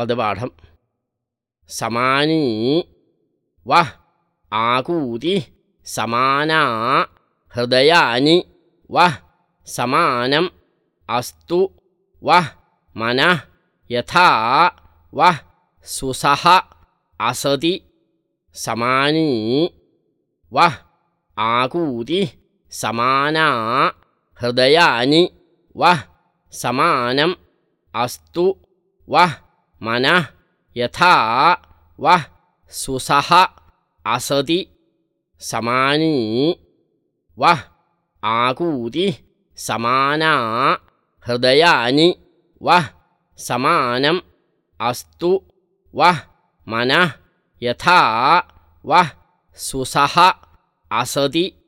പദപാഠം സമാനീ വ ആകൂതി സമാനാ ഹൃദയാനി വ സമാനം അസ്തു വ മന യഥാ വ സുസഹ അസതി സമാനീ വ ആകൂതി സമാനാ ഹൃദയാനി വ സമാനം അസ്തു വ mana yata wah susaha asadi samani wah akuti samana hrdayani wah samanam astu wah mana yata wah susaha asadi